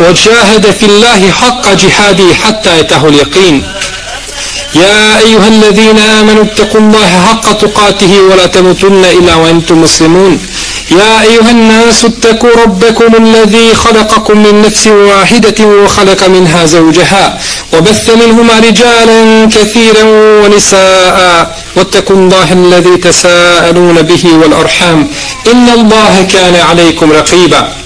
وجاهد في الله حق جهاده حتى يته اليقين. يا أيها الذين آمنوا اتقوا الله حق تقاته ولا تموتن إلا وأنتم مسلمون. يا أيها الناس اتقوا ربكم الذي خلقكم من نفس واحدة وخلق منها زوجها وبث منهما رجالا كثيرا ونساء واتقوا الله الذي تساءلون به والأرحام. إن الله كان عليكم رقيبا.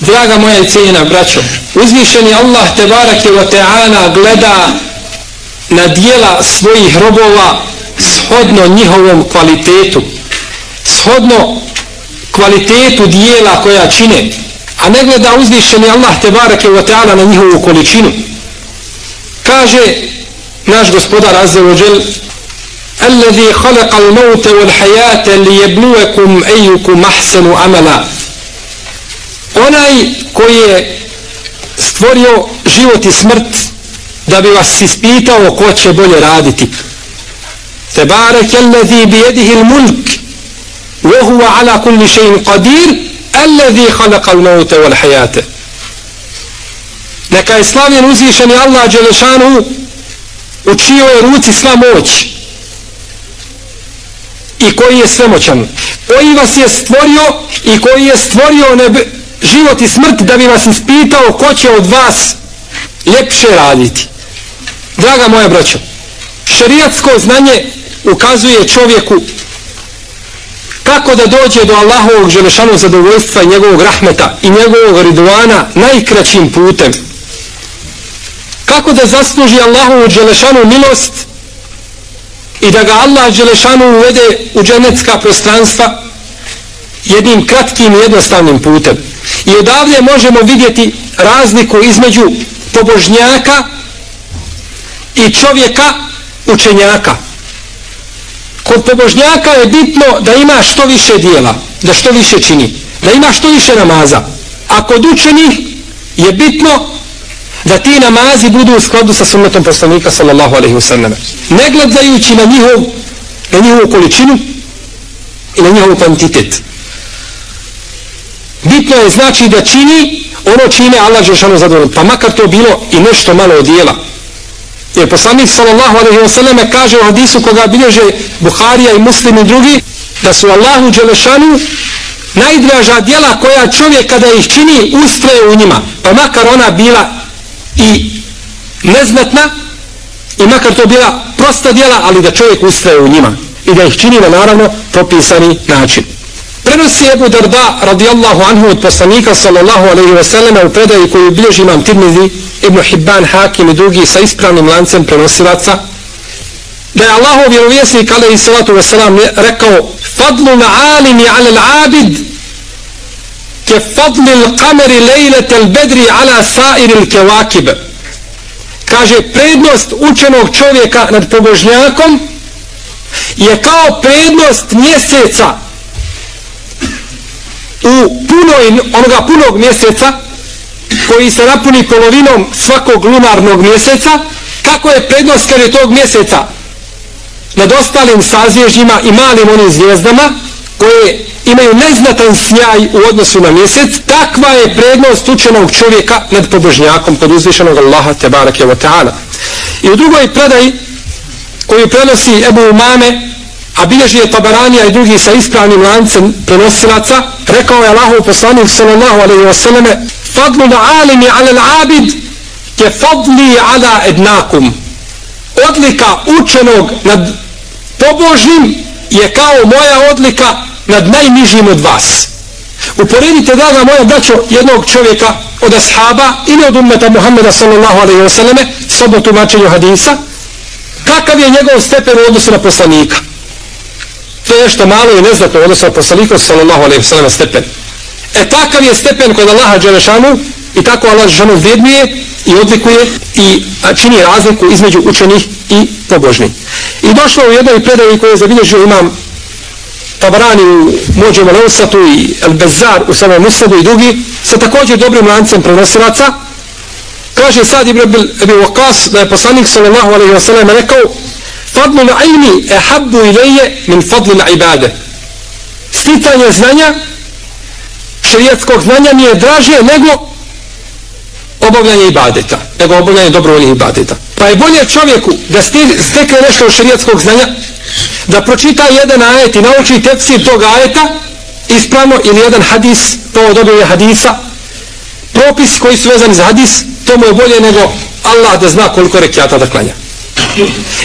Draga moja i cijena braćo, uzvišeni Allah te barake wa ta'ala gleda na dijela svojih robova shodno njihovom kvalitetu, shodno kvalitetu dijela koja čine, a ne gleda uzvišeni Allah te barake wa ta'ala na njihovu količinu. Kaže naš gospodar Azza wa Jal, الذي خلق الموت والحياة ليبلوكم أيكم أحسن عملا onaj koji je stvorio život i smrt da bi vas ispitao ko će bolje raditi. Te barek alladhi bi yadihi mulk wa huwa ala kulli shay'in qadir allazi khalaqa al-mauta wal hayata. Neka je slavljen uzvišeni Allah Đelešanu u čijoj ruci sva moć i koji je svemoćan. Koji vas je stvorio i koji je stvorio nebe, život i smrt da bi vas ispitao ko će od vas ljepše raditi. Draga moja braćo, šerijatsko znanje ukazuje čovjeku kako da dođe do Allahovog želešanog zadovoljstva i njegovog rahmeta i njegovog ridovana najkraćim putem. Kako da zasluži Allahovu želešanu milost i da ga Allah želešanu uvede u dženecka prostranstva jednim kratkim i jednostavnim putem. I odavlje možemo vidjeti razliku između pobožnjaka i čovjeka učenjaka. Kod pobožnjaka je bitno da ima što više dijela, da što više čini, da ima što više namaza. A kod učenih je bitno da ti namazi budu u skladu sa sunnetom poslanika sallallahu alaihi wasallam. Ne gledajući na njihov, na njihovu količinu i na njihov kvantitet. Bitno je znači da čini ono čime Allah Žešanu zadovoljno. Pa makar to bilo i nešto malo od dijela. Jer poslanik sallallahu alaihi wa sallam kaže u hadisu koga bilježe Buharija i muslim i drugi da su Allahu Đelešanu najdraža dijela koja čovjek kada ih čini ustraje u njima. Pa makar ona bila i neznatna i makar to bila prosta dijela ali da čovjek ustraje u njima i da ih čini na naravno propisani način. Prenosi Ebu Darda radijallahu anhu od poslanika sallallahu alaihi ve sellem u predaji koju bilježi imam Tirmidhi, Ibn Hibban, Hakim i drugi sa ispravnim lancem prenosilaca, da je Allahov vjerovjesnik alaihi salatu ve selam rekao Fadlu na alimi ala l'abid ke fadli l'kameri lejlete l'bedri ala sairi l'kevakib. Kaže, prednost učenog čovjeka nad pobožnjakom je kao prednost mjeseca u punoj, onoga punog mjeseca koji se napuni polovinom svakog lunarnog mjeseca kako je prednost kad je tog mjeseca? Nad ostalim sazvježima i malim onim zvijezdama koje imaju neznatan sjaj u odnosu na mjesec takva je prednost učenog čovjeka nad pobožnjakom pod uzvišenog Allaha te barake wa ta'ala. I u drugoj predaji koju prenosi Ebu Umame a bilježi je Tabaranija i drugi sa ispravnim lancem prenosilaca, rekao je Allahov poslanik sallallahu alaihi wa sallame fadlu na alimi ala abid je fadli ala ednakum. Odlika učenog nad pobožnim je kao moja odlika nad najnižim od vas. Uporedite draga moja braćo jednog čovjeka od ashaba ili od ummeta Muhammeda sallallahu alaihi wa sallame sobo tumačenju hadisa. Kakav je njegov stepen u odnosu na poslanika? To je nešto malo i neznatno odnosno odnosu na poslanika sallallahu alaihi sallam stepen. E takav je stepen kod Allaha Đelešanu i tako Allah Đelešanu vrednije i odlikuje i čini razliku između učenih i pobožnih. I došlo u jednoj predaji koju je zabilježio imam Tabarani u Mođem Leusatu i El Bezar u samom Musadu i drugi sa također dobrim lancem prenosilaca. Kaže sad Ibn Abi Waqas da je poslanik sallallahu alaihi wa sallam rekao fadlu na ilmi e habbu ilaje min fadlu na ibade. Sticanje znanja šarijetskog znanja mi je draže nego obavljanje ibadeta nego obavljanje dobrovoljnih ibadeta. Pa je bolje čovjeku da stekne nešto od šarijetskog znanja da pročita jedan ajet i nauči tefsir tog ajeta ispravno ili jedan hadis to dobije hadisa. Propis koji su vezani za hadis to mu je bolje nego Allah da zna koliko rekiata da klanja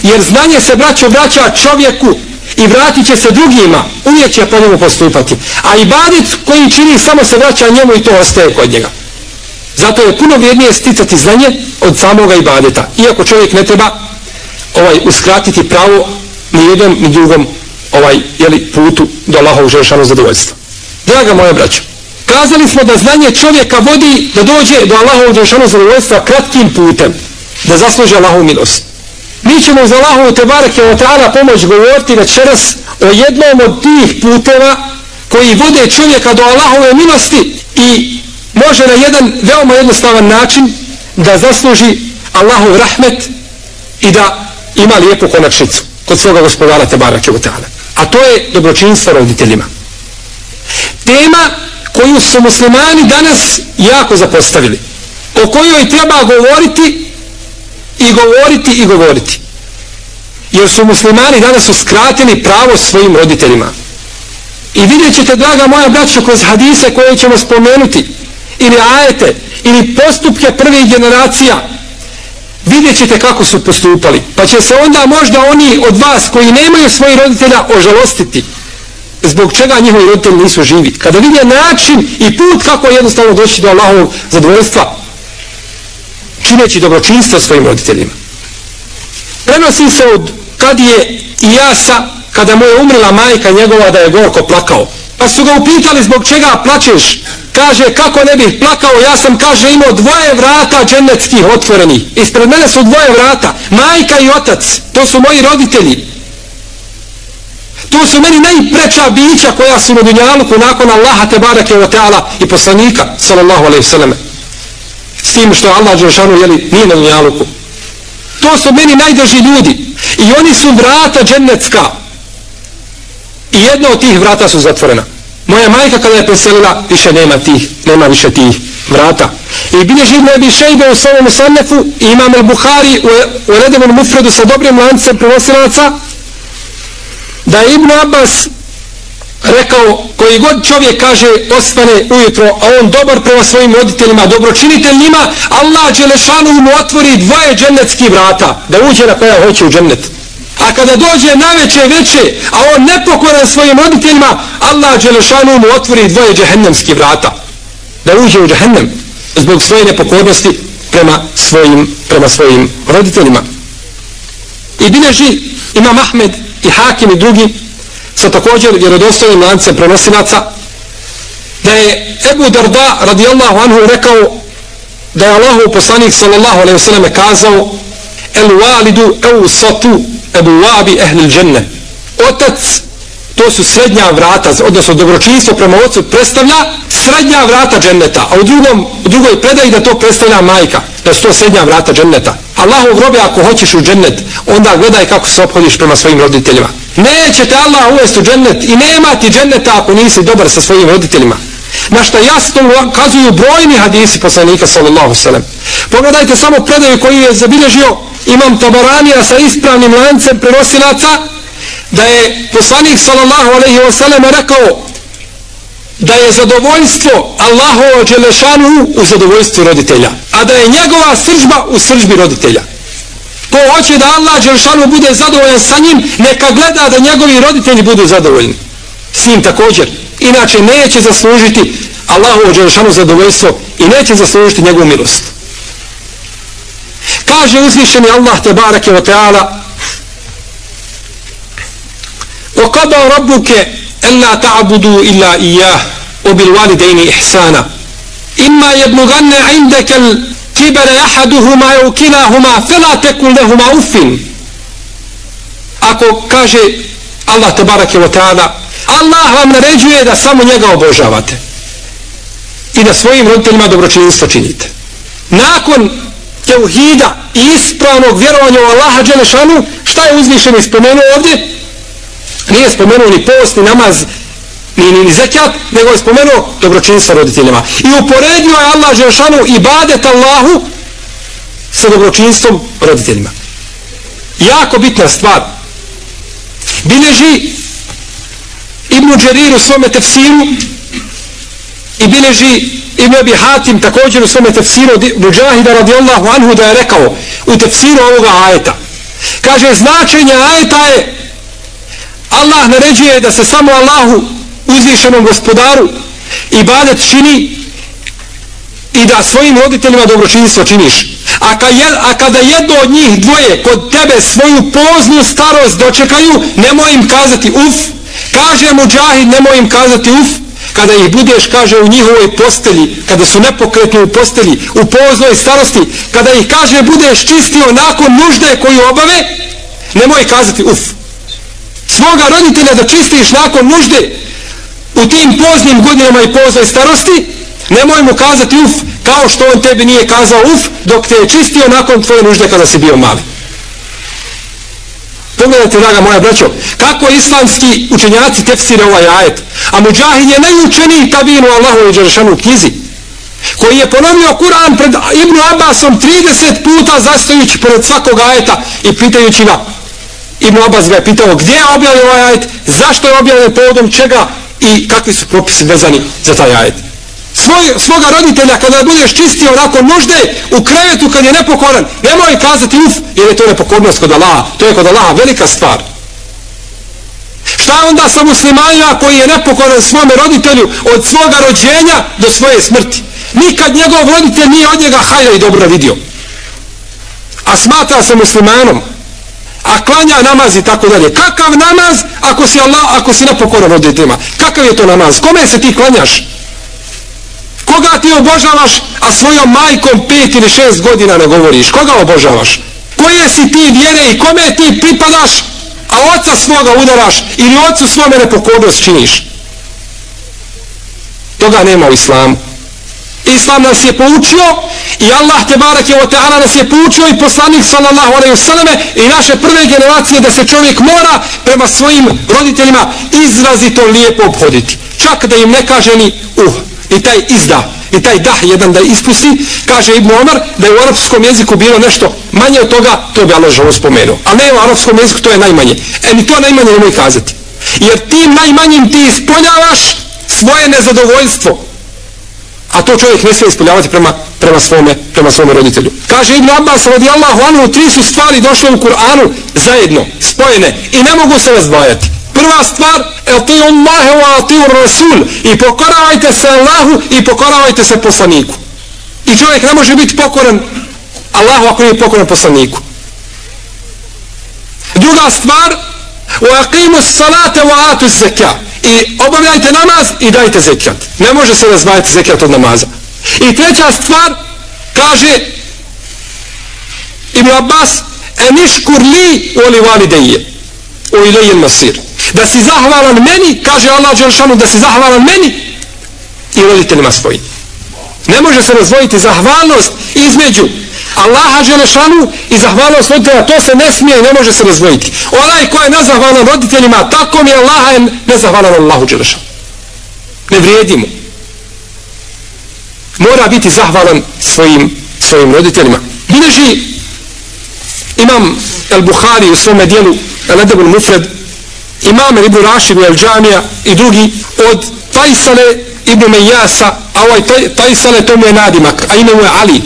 jer znanje se braćo vraća čovjeku i vratit će se drugima. Uvijek će po njemu postupati. A ibadit koji čini samo se vraća njemu i to ostaje kod njega. Zato je puno vrijednije sticati znanje od samoga ibadeta. Iako čovjek ne treba ovaj uskratiti pravo ni jednom ni drugom ovaj jeli, putu do Allahovog želšanu zadovoljstva. Draga moja braća, kazali smo da znanje čovjeka vodi da dođe do Allahovog želšanu zadovoljstva kratkim putem, da zasluži Allahovu milost. Mi ćemo za Allahovu te barake o ta'ala pomoć govoriti večeras o jednom od tih puteva koji vode čovjeka do Allahove milosti i može na jedan veoma jednostavan način da zasluži Allahov rahmet i da ima lijepu konačnicu kod svoga gospodara te barake od Kevotana. A to je dobročinstvo roditeljima. Tema koju su muslimani danas jako zapostavili. O kojoj treba govoriti i govoriti i govoriti. Jer su muslimani danas uskratili pravo svojim roditeljima. I vidjet ćete, draga moja braća, kroz hadise koje ćemo spomenuti, ili ajete, ili postupke prvih generacija, vidjet ćete kako su postupali. Pa će se onda možda oni od vas koji nemaju svoji roditelja ožalostiti. Zbog čega njihovi roditelji nisu živi. Kada vidje način i put kako jednostavno doći do Allahovog zadovoljstva, čineći dobročinstvo svojim roditeljima. Prenosi se od kad je Ijasa, kada mu je umrla majka njegova da je gorko plakao. Pa su ga upitali zbog čega plačeš kaže kako ne bih plakao ja sam kaže imao dvoje vrata dženeckih otvorenih ispred mene su dvoje vrata majka i otac to su moji roditelji to su meni najpreča bića koja su na dunjaluku nakon Allaha te barake wa ta'ala i poslanika sallallahu alaihi vseleme tim što Allah Đelšanu jeli nije na dunjaluku to su meni najdrži ljudi i oni su vrata džennecka. i jedno od tih vrata su zatvorena Moja majka kada je preselila, više nema tih, nema više tih vrata. I bilje živno je bi šejbe u svojom sannefu i imam el Buhari u, u redemom mufredu sa dobrim lancem prenosilaca da je Ibn Abbas rekao koji god čovjek kaže ostane ujutro a on dobar prema svojim roditeljima dobročinitelj njima Allah Đelešanu mu otvori dvoje džennetskih vrata da uđe na koja hoće u džennet A kada dođe na veće veće, a on nepokoran svojim roditeljima, Allah Đelešanu mu otvori dvoje džehennemskih vrata. Da uđe u džehennem zbog svoje nepokornosti prema svojim, prema svojim roditeljima. I bileži ima Ahmed i Hakim i drugi sa također vjerodostojnim lancem prenosilaca da je Ebu Darda radijallahu anhu rekao da je Allahu poslanik sallallahu alaihi wasallam kazao el walidu eu satu ebu wabi ehlil dženne otac to su srednja vrata odnosno dobročinstvo prema ocu predstavlja srednja vrata dženneta a u, drugom, u drugoj predaji da to predstavlja majka da su to srednja vrata dženneta. Allahu robe ako hoćeš u džennet onda gledaj kako se ophodiš prema svojim roditeljima neće te Allah uvesti u džennet i nema ti dženneta ako nisi dobar sa svojim roditeljima na što jasno kazuju brojni hadisi poslanika sallallahu sallam pogledajte samo predaju koji je zabilježio imam Tabaranija sa ispravnim lancem prenosilaca da je poslanik sallallahu alaihi wa sallam rekao da je zadovoljstvo Allahovo Đelešanu u zadovoljstvu roditelja, a da je njegova sržba u sržbi roditelja Ko hoće da Allah Đelešanu bude zadovoljan sa njim, neka gleda da njegovi roditelji budu zadovoljni. S njim također. Inače neće zaslužiti Allahovo Đelešanu zadovoljstvo i neće zaslužiti njegovu milost. Kaže uzvišeni Allah te barake o teala وَقَدَوْ رَبُّكَ أَلَّا تَعْبُدُوا إِلَّا إِيَّهُ وَبِالْوَالِدَيْنِ إِحْسَانًا إِمَّا يَبْلُغَنَّ عِنْدَكَ kibere jahaduhuma je ukinahuma felate lehuma ufin. Ako kaže Allah te barake o teana Allah vam naređuje da samo njega obožavate i da svojim roditeljima dobročinjstvo činite. Nakon teuhida i ispravnog vjerovanja u Allaha Đelešanu šta je uzvišeni spomenuo ovdje? Nije spomenuo ni post ni namaz ni, ni, ni zekat, nego je spomenuo dobročinstvo roditeljima. I uporedio je Allah Žešanu i badet Allahu sa dobročinstvom roditeljima. Jako bitna stvar. Bileži Ibnu Đerir u svome tefsiru i bileži Ibn Abi Hatim također u svome tefsiru Mujahida radijallahu anhu da je rekao u tefsiru ovoga ajeta. Kaže značenje ajeta je Allah naređuje da se samo Allahu uzvišenom gospodaru ibadet čini i da svojim roditeljima dobročinstvo činiš. A, ka jed, a kada jedno od njih dvoje kod tebe svoju poznu starost dočekaju, nemoj im kazati uf. Kaže mu džahid, nemoj im kazati uf. Kada ih budeš, kaže, u njihovoj postelji, kada su nepokretni u postelji, u poznoj starosti, kada ih, kaže, budeš čistio nakon nužde koju obave, nemoj kazati uf. Svoga roditelja da čistiš nakon nužde, u tim poznim godinama i poznoj starosti, nemoj mu kazati uf, kao što on tebi nije kazao uf, dok te je čistio nakon tvoje nužde kada si bio mali. Pogledajte, draga moja braćo, kako islamski učenjaci tefsire ovaj ajet. A Mujahid je najučeniji tabinu Allahu i Đeršanu u knjizi, koji je ponovio Kur'an pred Ibnu Abbasom 30 puta zastojući pred svakog ajeta i pitajući ga, Ibnu Abbas ga je pitao gdje je objavio ovaj ajet, zašto je objavio povodom čega i kakvi su propisi vezani za taj ajet. Svoj, svoga roditelja kada budeš čistio nakon nužde u krevetu kad je nepokoran, nemoj kazati uf, jer je to nepokornost kod Allaha. To je kod Allaha velika stvar. Šta onda sa muslimanima koji je nepokoran svome roditelju od svoga rođenja do svoje smrti? Nikad njegov roditelj nije od njega hajda i dobro vidio. A smatra se muslimanom a klanja namaz i tako dalje. Kakav namaz ako si Allah, ako si nepokoran roditeljima? Kakav je to namaz? Kome se ti klanjaš? Koga ti obožavaš, a svojom majkom pet ili šest godina ne govoriš? Koga obožavaš? Koje si ti vjere i kome ti pripadaš, a oca svoga udaraš ili ocu svome nepokornost činiš? Toga nema u islamu. Islam nas je poučio i Allah te barak je o ta'ala nas je poučio i poslanik sallallahu alaihi wasallame i naše prve generacije da se čovjek mora prema svojim roditeljima izrazito lijepo obhoditi. Čak da im ne kaže ni uh, i taj izda, i taj dah jedan da ispusti, kaže Ibn Omar da je u arapskom jeziku bilo nešto manje od toga, to bi Allah žao spomenuo. A ne u arapskom jeziku, to je najmanje. E ni to najmanje nemoj kazati. Jer tim najmanjim ti ispoljavaš svoje nezadovoljstvo, a to čovjek ne smije ispoljavati prema, prema, svome, prema svome roditelju. Kaže Ibn Abbas radijallahu anhu, tri su stvari došle u Kur'anu zajedno, spojene i ne mogu se razdvajati. Prva stvar, eti Allahe wa ti Rasul i pokoravajte se Allahu i pokoravajte se poslaniku. I čovjek ne može biti pokoran Allahu ako nije pokoran poslaniku. Druga stvar, wa aqimu salate الزَّكَا i obavljajte namaz i dajte zekijat. Ne može se razvajati zekijat od namaza. I treća stvar, kaže Ibn Abbas, eniškur li oli valideje, u ilajen masir. Da si zahvalan meni, kaže Allah Đelšanu, da si zahvalan meni i roditeljima svojim. Ne može se razvojiti zahvalnost između Allaha Želešanu i zahvalnost roditelja, to se ne smije i ne može se razvojiti. Onaj ko je nezahvalan roditeljima, tako mi je Allaha je nezahvalan Allahu Želešanu. Ne vrijedi mu. Mora biti zahvalan svojim, svojim roditeljima. Bileži imam El Buhari u svome dijelu El Edebul Mufred, imam Ibn Rašid El Džamija i drugi od Fajsale ibn Mejasa, a ovaj taj, to mu je nadimak, a ime mu je Ali.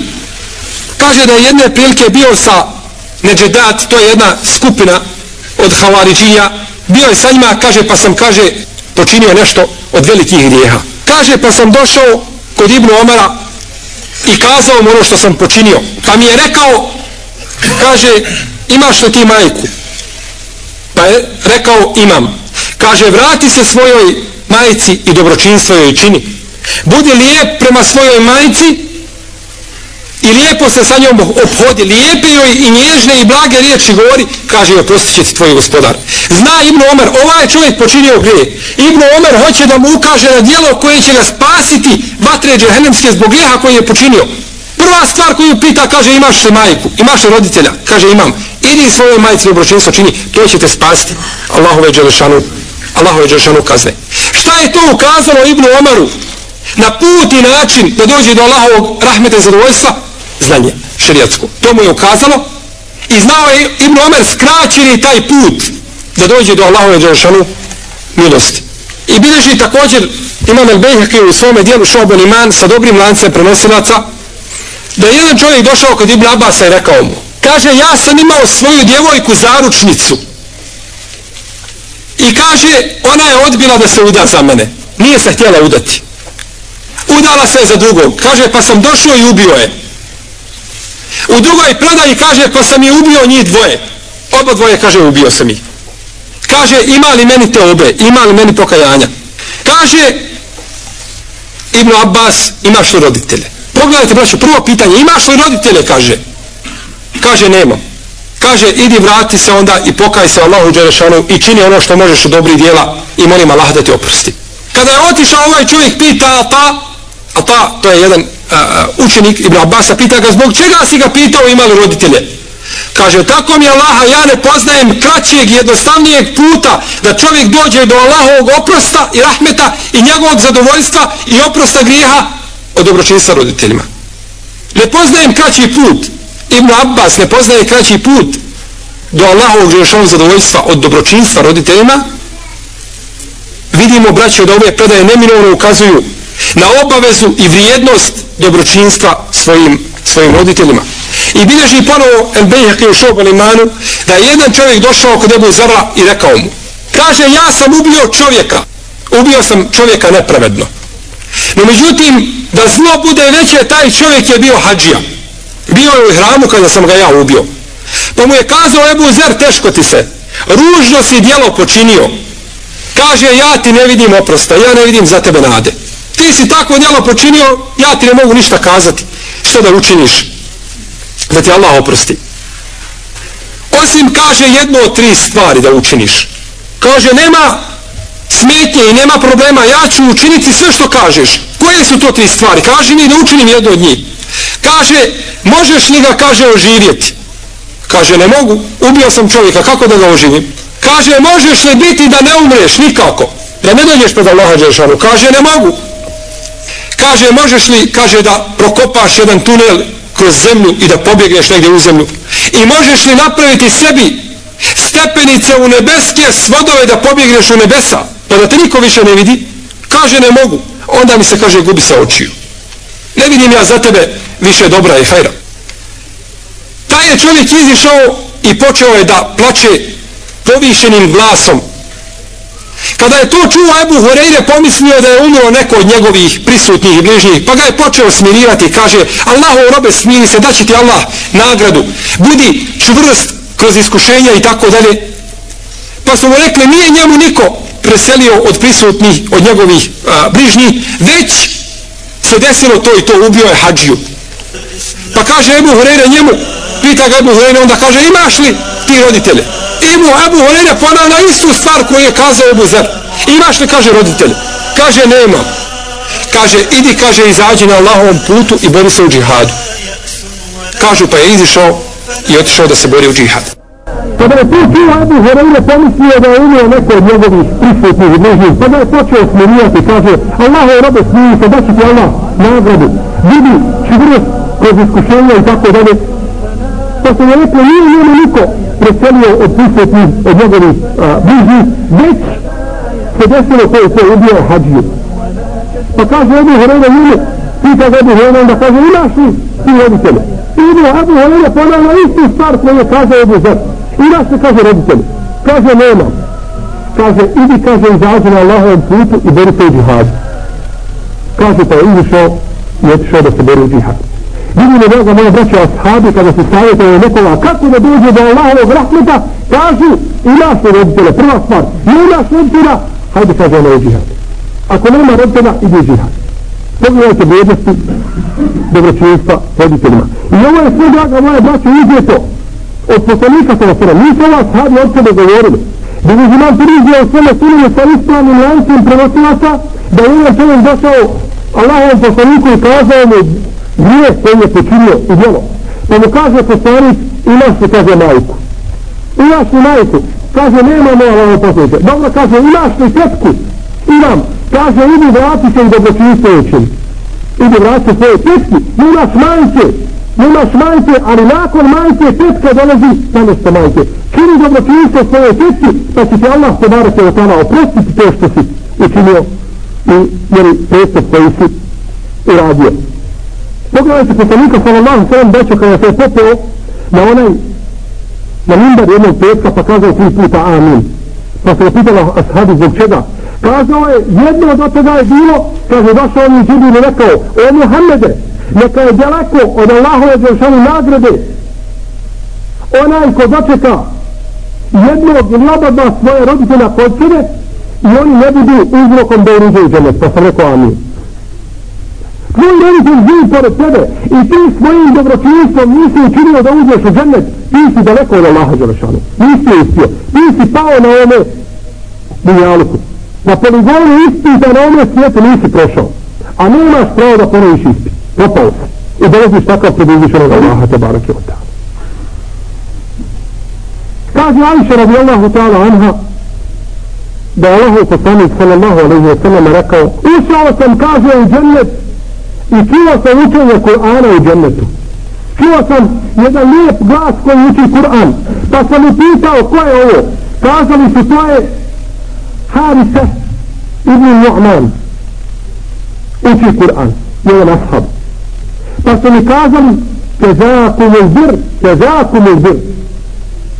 Kaže da je jedne prilike bio sa Neđedat, to je jedna skupina od Havariđija, bio je sa njima, kaže, pa sam, kaže, počinio nešto od velikih grijeha. Kaže, pa sam došao kod Ibnu Omara i kazao mu ono što sam počinio. Pa mi je rekao, kaže, imaš li ti majku? Pa je rekao, imam. Kaže, vrati se svojoj majici i dobročinstvo joj čini. Budi lijep prema svojoj majici i lijepo se sa njom obhodi. Lijepe joj i nježne i blage riječi govori, kaže, oprostit će ti tvoj gospodar. Zna Ibnu Omer, ovaj čovjek počinio grije. Ibnu Omer hoće da mu ukaže na dijelo koje će ga spasiti vatre džehennemske zbog grijeha koji je počinio. Prva stvar koju pita, kaže, imaš li majku, imaš li roditelja? Kaže, imam. Idi svojoj majici dobročinstvo čini, to će te spasiti. Allahove Đelešanu, Allahove Đelešanu kazne. Šta je to ukazalo Ibnu Omeru? na put i način da dođe do Allahovog rahmeta i zadovoljstva? Znanje, šerijatsko. To mu je ukazalo i znao je Ibn Omer skraćeni taj put da dođe do Allahove Đelšanu milosti. I bilježi također Imam El Bejhaki u svome dijelu Šobon Iman sa dobrim lancem prenosilaca da je jedan čovjek došao kod Ibn Abasa i rekao mu kaže ja sam imao svoju djevojku zaručnicu I kaže, ona je odbila da se uda za mene. Nije se htjela udati. Udala se za drugog. Kaže, pa sam došao i ubio je. U drugoj predaji kaže, pa sam je ubio njih dvoje. Oba dvoje, kaže, ubio sam ih. Kaže, ima li meni te obe? Ima li meni pokajanja? Kaže, Ibn Abbas, imaš li roditelje? Pogledajte, braću, prvo pitanje, imaš li roditelje? Kaže, kaže, nema. kaže idi vrati se onda i pokaj se Allahu Đerešanu i čini ono što možeš u dobri dijela i molim Allah da ti oprosti. Kada je otišao ovaj čovjek pita Ata, Ata to je jedan a, učenik Ibn Abbasa, pita ga zbog čega si ga pitao imali roditelje? Kaže, tako mi Allaha, ja ne poznajem kraćeg jednostavnijeg puta da čovjek dođe do Allahovog oprosta i rahmeta i njegovog zadovoljstva i oprosta grijeha od dobročinstva roditeljima. Ne poznajem kraći put, Ibn Abbas ne poznaje kraći put do Allahovog želešavog zadovoljstva od dobročinstva roditeljima, vidimo, braće, da ove predaje neminovno ukazuju na obavezu i vrijednost dobročinstva svojim, svojim roditeljima. I bilježi ponovo El Bejhek u šobu imanu da je jedan čovjek došao kod Ebu Zara i rekao mu kaže ja sam ubio čovjeka ubio sam čovjeka nepravedno no međutim da zlo bude veće taj čovjek je bio hađija bio je u hramu kada sam ga ja ubio. Pa mu je kazao Ebu Zer, teško ti se. Ružno si dijelo počinio. Kaže, ja ti ne vidim oprosta, ja ne vidim za tebe nade. Ti si takvo djelo počinio, ja ti ne mogu ništa kazati. Što da učiniš? Da ti Allah oprosti. Osim kaže jedno od tri stvari da učiniš. Kaže, nema smetnje i nema problema, ja ću učiniti sve što kažeš. Koje su to tri stvari? Kaže mi da učinim jedno od njih. Kaže, možeš li ga, kaže, oživjeti? Kaže, ne mogu, ubio sam čovjeka, kako da ga oživim? Kaže, možeš li biti da ne umreš nikako? Da ne dođeš pred Allaha Đeršanu? Kaže, ne mogu. Kaže, možeš li, kaže, da prokopaš jedan tunel kroz zemlju i da pobjegneš negdje u zemlju? I možeš li napraviti sebi stepenice u nebeske svodove da pobjegneš u nebesa? Pa da te niko više ne vidi? Kaže, ne mogu. Onda mi se, kaže, gubi se očiju. Ne vidim ja za tebe više dobra i hajra. Taj je čovjek izišao i počeo je da plaće povišenim glasom. Kada je to čuo Ebu Horeire pomislio da je umro neko od njegovih prisutnih i bližnjih, pa ga je počeo smirivati i kaže Allahu robe smiri se, daći ti Allah nagradu, budi čvrst kroz iskušenja i tako dalje. Pa su mu rekli, nije njemu niko preselio od prisutnih, od njegovih a, bližnjih, već se desilo to i to, ubio je hađiju. Pa kaže Ebu Horeire njemu, pita ga Ebu Horeire, onda kaže imaš li ti roditelje? Ebu, Ebu Hureyre ponavlja istu stvar koju je kazao Ebu Zer. Imaš li, kaže roditelj? Kaže nema. Kaže, idi, kaže, izađi na Allahovom putu i bori se u džihadu. Kažu, pa je izišao i otišao da se bori u džihadu. Kada pa je to čuo Abu pomislio da je umio neko od njegovih prisutnih bližnjih, pa da je počeo smirijati, kaže, Allaho robe smiri se, da će ti Allah nagradu, vidi čvrst kroz iskušenja i tako dalje. Pa se je rekli, nije njemu niko preselio od prisutnih od njegovih bližnjih, već se desilo to i to ubio hađiju. Pa kaže Ebu Horeira njemu, pita ga Ebu Horeira, onda kaže, imaš li ti roditelje? I ide Ebu Horeira ponavlja istu stvar koju je kazao Ebu Zer. Imaš li, kaže roditelje? Kaže, nema. Kaže, idi, kaže, izađi na Allahovom putu i beri se u džihadu. Kaže, pa je izišao i otišao da se beri u džihadu. Vidimo, li moja braća ashabi kada se savjetuje nekoga kako da dođe do Allahovog rahmeta, kažu imaš li roditelja, prva stvar, imaš roditelja, hajde kaže ono je džihad. Ako nema roditelja, ide u džihad. Pogledajte vrijednosti dobročinstva roditeljima. I ovo je sve, draga moja braća, uzeto od poslanika sa vasera. smo vas hadi od sebe govorili. Da bi imam prizio u svome sunime sa ispravnim lancem prenosilaca, da je jedan čovjek došao Allahovom poslaniku i kazao mu grijeh koji je počinio u djelo. Pa mu kaže poslanik, imaš ti, kaže majku. Imaš ti majku? Kaže, nema moja ovo poslanika. Dobro, kaže, imaš ti tetku? Imam. Kaže, idi vrati se i dobročinstvo učin. Idi vrati se svoje tetki. Imaš majke. Imaš majke, ali nakon majke tetka dolazi na mjesto majke. Čini dobročinstvo svoje tetki, pa će ti Allah se barate se otala oprostiti to što si učinio i jeli prestup koji si uradio. Pogledajte poslanika sallallahu sallam braćo kada se je popeo na onaj na mimbar jednog petka pa kazao tri puta amin. Pa se je pitala ashabi zbog čega. Kazao je jedno od toga je bilo kaže došao on i Džibril i rekao o Muhammede neka je daleko od Allahove dželšanu nagrade onaj ko začeka jednog ili oba svoje roditelja kod sebe i oni ne budu uzrokom da uruđe u džene. Pa sam rekao amin tvoj roditelj živi pored tebe i ti svojim dobročinstvom nisi učinio da uđeš u džennet, ti si daleko od Allaha Đelešanu. Nisi uspio. Ti si pao na ome dunjaluku. Na poligonu ispita na ome svijetu nisi prošao. A nemaš pravo da ponoviš ispit. Popao se. I dolaziš takav pred uzvišenog Allaha Tebarak i Otala. Kaže Aisha radijallahu ta'ala anha da je Allah poslanik sallallahu alaihi wa sallam rekao ušao sam kaže u džennet i čuo sam učenje Kur'ana u džennetu. Čuo sam jedan lijep glas koji uči Kur'an. Pa sam mi pitao ko je ovo. Kazali su to je Harisa ibn Nu'man. Uči Kur'an. Jedan ashab. Pa su mi kazali tezakum il-bir, kezakum bir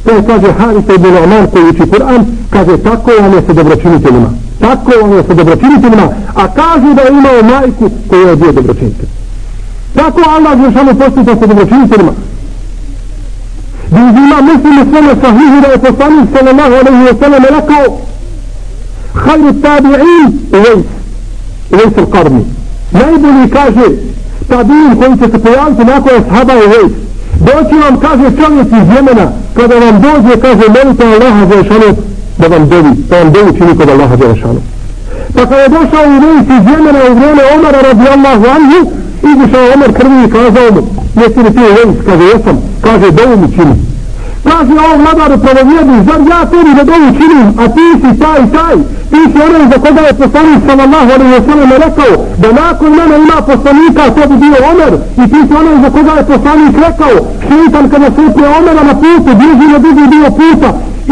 To je kaže Harisa ibn Nu'man koji uči Kur'an. Kaže tako vam je sa dobročiniteljima tako on je sa dobročiniteljima, a kaže da je imao majku koja je bio dobročinitelj. Tako Allah je samo postupa sa dobročiniteljima. Gdje ima mislim u svome sahihu da je poslanik sallallahu alaihi wa sallam rekao hajru tabi'in uvejs, uvejs al karni. Najbolji kaže pa tabi'in koji će se pojaviti nakon ashaba uvejs. Doći vam kaže čovjek iz Jemena kada vam dođe kaže molite Allaha za šanu da vam dovi, da vam dovi čini kod Allaha Đelešanu. Pa kada dakle, je došao u Rejs iz Jemena u vrijeme Omara radi Allahu Anju, izišao Omar krvi i kazao mu, jesi li ti u Rejs? Kaže, jesam. Kaže, dovu mi čini. Kaže, ovo vladaru pravovjerni, zar ja tebi da dovu činim, a ti si taj, taj. Ti si onaj za koga je poslanik sallallahu alaihi wa sallam rekao, da nakon mene ima poslanika, to bi bio Omer. I ti si onaj za koga je poslanik rekao, šeitan kada se upio Omera na putu, bježi na drugi dio puta,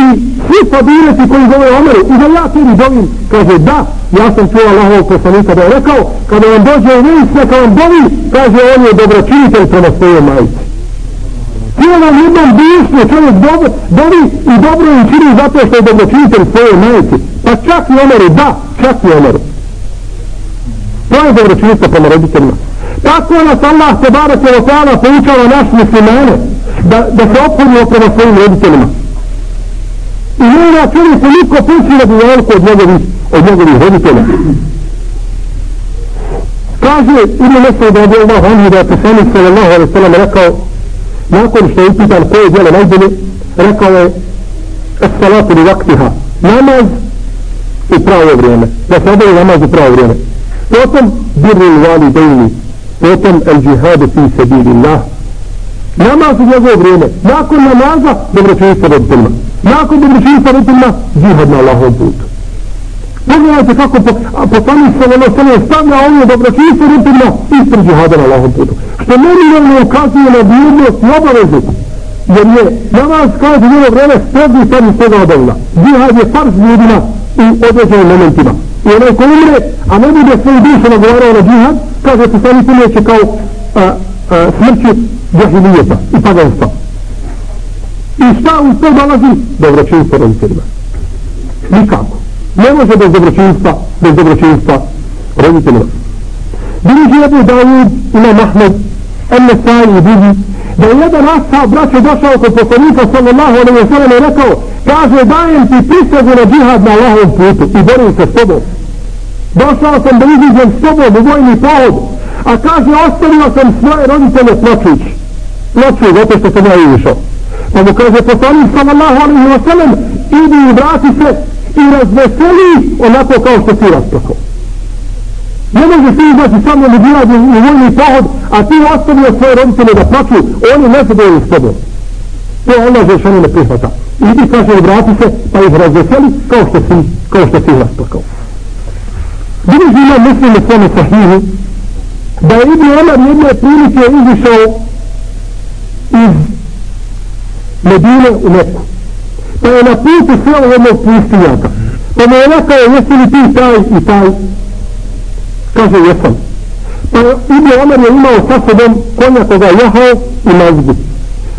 i svi fadileti koji zove Omeru. I da ja tebi dovim kaže da ja sam čuo Allahovog poslanika da je rekao kada vam dođe u vijek neka vam dovi kaže on je dobročinitelj prema svojoj majici cijelom jednom dušno čovjek dobro, dovi i dobro im čini zato što je dobročinitelj svojoj majici pa čak i Omeru da čak i Omeru. To je dobročinitelj prema roditeljima. Tako nas Allah se barek je poučava naš muslimane da, da se ophodimo prema svojim roditeljima. I nema čovjeku niko pući na dunjalku od njegovih, od njegovih roditelja. Kaže, ili nešto da je Allah anhu da je poslanik sallallahu alaihi sallam rekao, nakon što je upitan koje je djelo najbolje, rekao je, salatu li vaktiha, namaz u pravo vrijeme, da se obavi namaz u pravo vrijeme. Potom, birri vali dejni, potom, el džihadu fi sebi Allah, namaz u njegovo vrijeme, nakon namaza, dobročinjstvo roditeljima. Nakon dobročinjstva roditeljima, džihad na Allahovom putu. Pogledajte kako po, poslanik se ono sve stavlja ono dobročinjstvo roditeljima ispred džihada na Allahovom putu. Što meni ne ukazuje na bjednost i obavezu. Jer je namaz kaže njegovo vreme spodni sam iz toga obavila. Džihad je farz ljudima u određenim momentima. I onaj ko umre, a ne bude svoju dušu nagovarao na džihad, kaže se sami tu neće kao a, a, smrću džahilijeta i paganstva. I šta u to dolazi? Dobročinstvo roditeljima. Nikako. Ne može bez dobročinstva, bez dobročinstva roditeljima. Biluži Ebu Dawud, ima Mahmed, An-Nasai i drugi, da je jedan ashab braće došao kod poslanika sallallahu alaihi wa sallam i rekao, kaže dajem ti prisegu na džihad na Allahovom putu i borim se s tobom. Došao sam da iziđem s tobom u vojni pohod, a kaže ostavio sam svoje roditelje plaćuć. Plaćuć, zato što sam ja izišao. Pa mu kaže poslanik sallallahu alaihi wa sallam, idi i vrati se i razveseli onako kao što si rasplakao. Ne može ti izaći samo u džihad u vojni pohod, a ti ostavio svoje roditelje da plaću, oni ne se doju s tobom. To Allah za što ne prihvata. Idi, kaže, vrati se, pa ih razveseli kao što si, kao što si rasplakao. Drugi ima mislim u svome sahihu, da je Ibn Omar jedne prilike izišao iz Medine u Meku. Pa je na putu sreo jednog pustinjaka. Pa mu je rekao, jesi li ti taj i taj? Kaže, jesam. Pa Ibn Omer je imao sa sobom konja koga jahao i mazgu.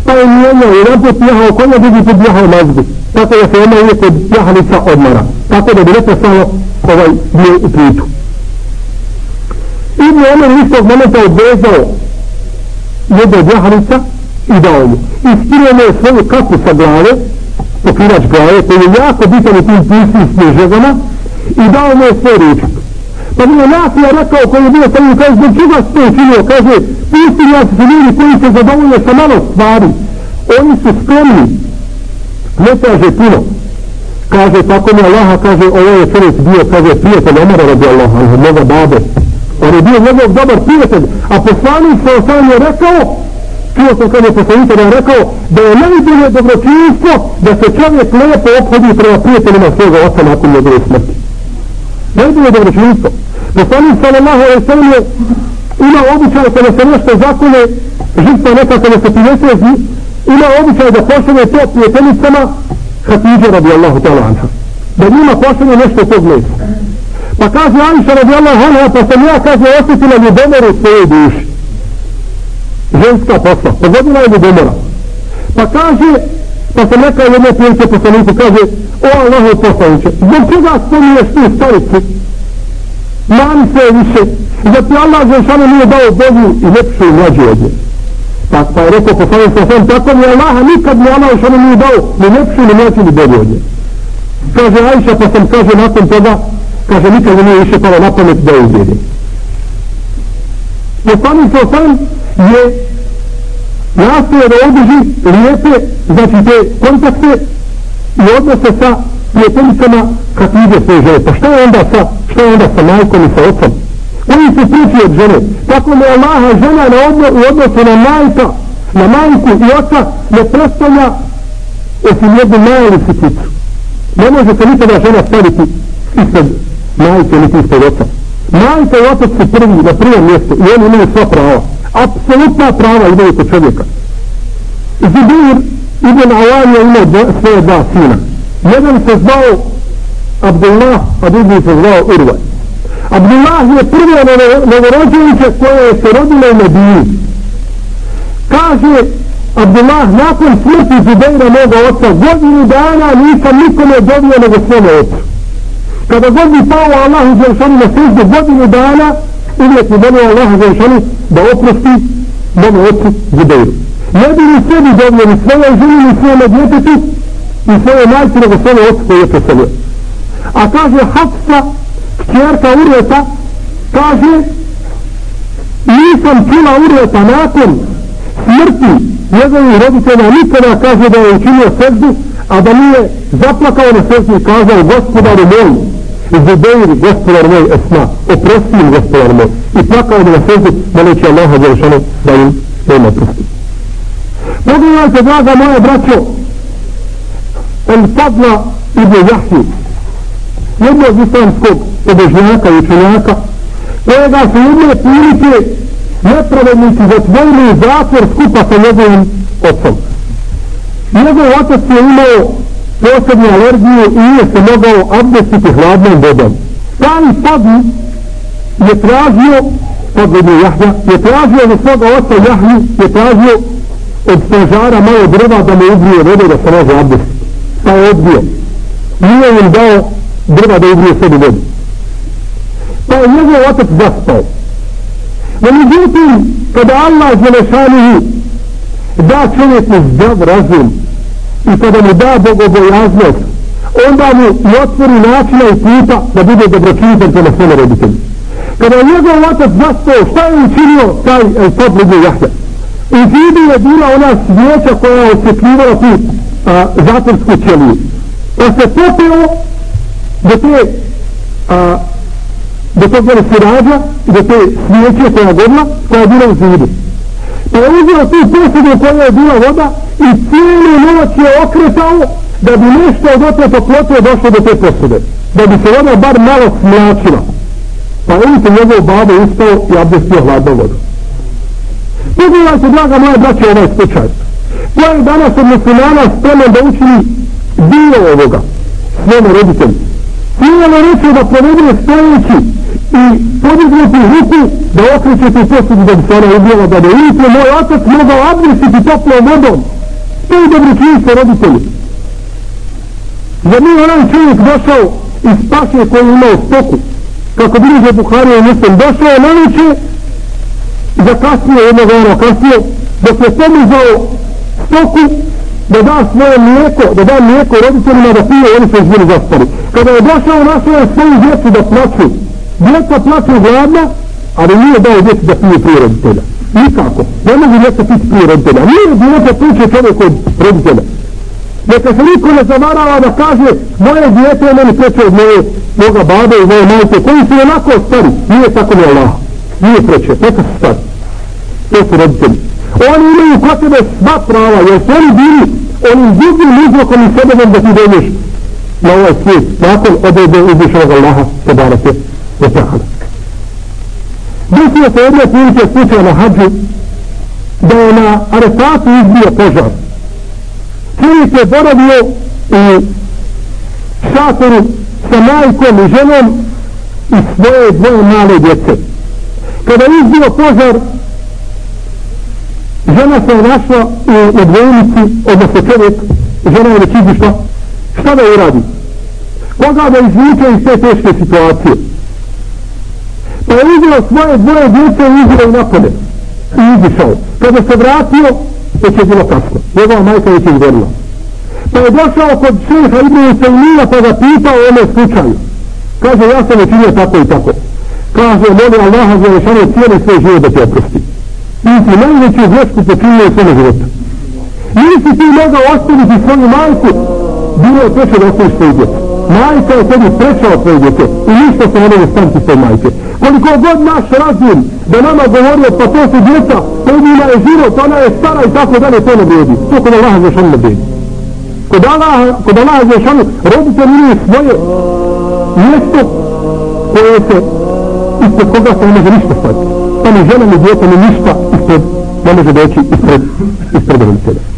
Pa je mijenjao i naput jahao konja, drugi put jahao mazgu. Tako da se ona uvijek od jahalica odmara. Tako da bi neprestano ovaj bio u putu. Ibn Omer istog momenta odvezao jednog jahalica i dao mu. I skinuo mu je svoju kapu sa glave, pokrivač glave, koji je jako bitan u tim pustim snježegama, i dao mu je svoj ručak. Pa mi je Nasija rekao koji je bio sa njim, kaže, zbog čega ste učinio? Kaže, pustinjaci su ljudi koji se zadovolje sa malo stvari. Oni su spremni. Ne kaže puno. Kaže, tako mi Allaha, kaže, ovo je čovjek bio, kaže, prijatelj Omara radi Allaha, ali mnoga babe. On je bio njegov dobar prijatelj. A poslanik se osam je rekao, čuo sam kada je poslanik da je rekao, da je najbolje dobročinstvo da se čovjek lepo obhodi prema prijateljima svoga oca nakon njegove smrti. Najbolje dobročinstvo. Poslanik sallallahu alaihi sallam je ima običaj kada se nešto zakone, žrtva neka kada se prinesezi, ima običaj da pošalje to prijateljicama Hatidže radijallahu ta'ala anha. Da njima pošalje nešto tog mesa. Pa kaže Aisha radijallahu anha, pa sam ja kaže osjetila ljubomoru u svojoj duši. Ženska posla, pogodila je ljubomora. Pa kaže, pa sam rekao jedne prilike poslaniku, pa kaže, o Allahu poslaniče, zbog čega spominješ tu staricu? mani se više, za ti Allah za šanu nije dao Bogu i lepšu i mlađu od nje. Pa, pa je rekao poslanik sa svem, tako mi Allah nikad mi Allah šanu nije dao ni lepšu ni mlađu ni bolju od nje. Kaže Ajša, pa sam kaže nakon toga, kaže nikad mi nije više pala na pamet da je ubjede. Poslanik sa svem je nastoje da održi lijepe, znači te kontakte i odnose sa prijateljicama Hatidje svoje žene. Pa šta je onda sa, šta je onda sa majkom i sa ocom? Oni su priči od žene. Tako me Allaha žena na odno, u odnosu na majka, na majku i oca ne predstavlja osim jednu malu sitnicu. Ne može se nikada žena staviti ispred majke ili ispred oca. Majka i otac su prvi na prvom mjestu i oni imaju sva prava. Apsolutna prava imaju kod čovjeka. Zubir Ibn Awan je imao svoje dva sina. Jedan se zvao Abdullah, a drugi se zvao Urva. Abdullah je prvi novorođenice koje se rodilo u Medini. Kaže Abdullah, nakon smrti Zubeira moga oca, godinu dana nisam nikome dobio nego svome ocu. Kada god bi pao Allah u Zeršanu na sreću godinu dana, uvijek mi donio Allah u Zeršanu da oprosti mome ocu Zubeiru. Ne bi ni sebi dobio ni svoje ženi ni svome djetetu, i svoje majke nego svoje ocu koje je preselio. A kaže Hafsa, kćerka Urjeta, kaže nisam čula Urjeta nakon smrti njegovih roditelja nikada kaže da je učinio srdu, a da nije zaplakao na srdu i kazao gospodaru moju, Zubeir, gospodar moj, esma, oprosti im gospodar moj. I plakao bi na srdu, moleći Allaha Đelšanu da im to nema oprosti. Pogledajte, draga moja braćo, El Fadla ibn Jahju, jednog islamskog obožnjaka i učenjaka, kojega su jedne prilike nepravednici zatvorili zatvor skupa sa njegovim otcom. Njegov otac je imao posebnu alergiju i nije se mogao abdestiti hladnom vodom. taj podni je tražio podni Jahja je tražio za svoga oca Jahju je tražio od stražara malo drva da mu ubrije vode da se može abdestiti. pa je odbio nije im dao drva da ubrije sebi vodu pa je njegov otac zaspao no međutim kada Allah Želešanuhu da čovjeku zdrav razum i kada mu da bogobojaznost onda mu i otvori načina i puta da bude dobročinitan prema svome roditelju. Kada je njegov otac zastao, šta je učinio taj el podlogu Jahja? U zidu je bila ona svijeća koja je osjetljivala tu a, zatvorsku ćeliju. Pa se popio do te a, do tog jele sirađa do te svijeće koja je godila koja je bila u zidu. Pa je uzio tu posudu koja je bila voda i cijelu noć je okretao da bi nešto od ote toplote došlo do te posude. Da bi se voda bar malo smlačila. Pa on se njegov babo ustao i abdestio hladnu vodu. Pogledajte, draga moja braća, ovaj slučaj. Ko je danas od muslimana spreman da učini dio ovoga svome roditelju? Cijelo reče da poveduje stojeći i podignuti ruku da okrećete posudu da bi se ona ubijela da bi vidite moj otac mogao abdestiti toplom vodom. To je dobro dobročinstvo roditelji. Za mi onaj čovjek došao iz paše koji je imao stoku, kako bliže Buharija i mislim, došao na liče, zakasnio jedno ono kasnije, dok je pomizao stoku, da da svoje mlijeko, da da mlijeko roditeljima da pije, oni se izbili zaspali. Kada je došao našao je svoju djecu da plaću, djeca plaću gladna, ali nije dao djecu da pije prije roditelja. Nikako. Ne mogu djeca piti prije roditelja. Nije djeca priče čovjek od roditelja. Neka se niko ne zavarava da kaže moje djete je meni preče od moje moga babe i moje majke koji su onako stari. Nije tako mi Allah. Nije preče. Neka su stari. To su roditelji. Oni imaju kod tebe sva prava jer su oni bili onim drugim uzrokom i sebebom da ti dođeš na ovaj svijet. Nakon odrede uzvišenog Allaha te barake je tahala. Desio se jedna prilike slučaja na hađu da je na arefatu izbio požar čovjek je boravio u šatoru sa majkom i ženom i svoje dvoje male djece. Kada je izbio požar, žena se je našla u odvojnici, odnosno čovjek, žena je već izišla, šta da uradi? Koga da izvuče iz te teške situacije? Pa je izbio svoje dvoje djece i izbio napade. I izišao. Kada se vratio, već je bilo kasno. Njegova majka već je izgorila. Pa je došao kod šeha Ibn Usajmina pa ga pitao o ome slučaju. Kaže, ja sam učinio tako i tako. Kaže, moli Allaha za rešanje cijeli svoj život da te oprosti. Ti si najveću grešku počinio u svome životu. Nisi ti mogao ostaviti svoju majku, bilo je teče da ostaviš svoju djecu. Majka je tebi prečala od svoje djece i ništa se ne može staviti svoje majke. Koliko god naš razum da nama govorio pa to su djeca, to njima je život, ona je stara i tako dalje, to ne vrijedi. To kod Allaha za što ne vrijedi. Kod Allaha, kod Allaha za što roditelji imaju svoje mjesto koje se ispred koga se ne može ništa staviti. Pa ni žena, ni djeta, ni ništa ispred, ne može doći ispred, ispred roditelja.